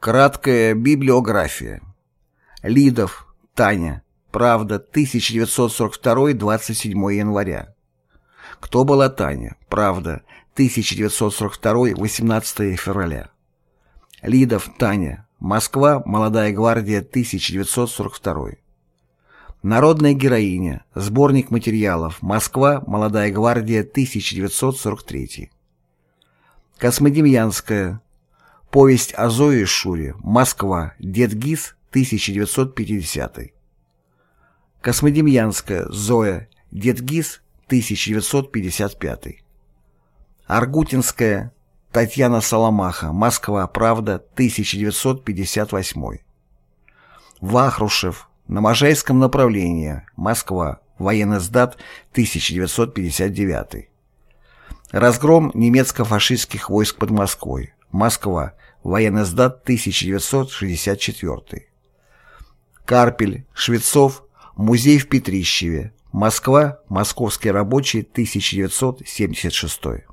Краткая библиография. Лидов, Таня. Правда, 1942, 27 января. Кто была Таня? Правда, 1942, 18 февраля. Лидов, Таня. Москва, Молодая гвардия, 1942. Народная героиня. Сборник материалов. Москва, Молодая гвардия, 1943. Космодемьянская. Повесть о Зое Шуре. Москва. Дед Гиз, 1950. Космодемьянская. Зоя. Дед Гиз, 1955. Аргутинская. Татьяна Соломаха. Москва. Правда. 1958. Вахрушев. На Можайском направлении. Москва. Военный сдат. 1959. Разгром немецко-фашистских войск под Москвой. Москва. Военный сдат 1964. Карпель, Швецов, музей в Петрищеве. Москва, Московский рабочий, 1976.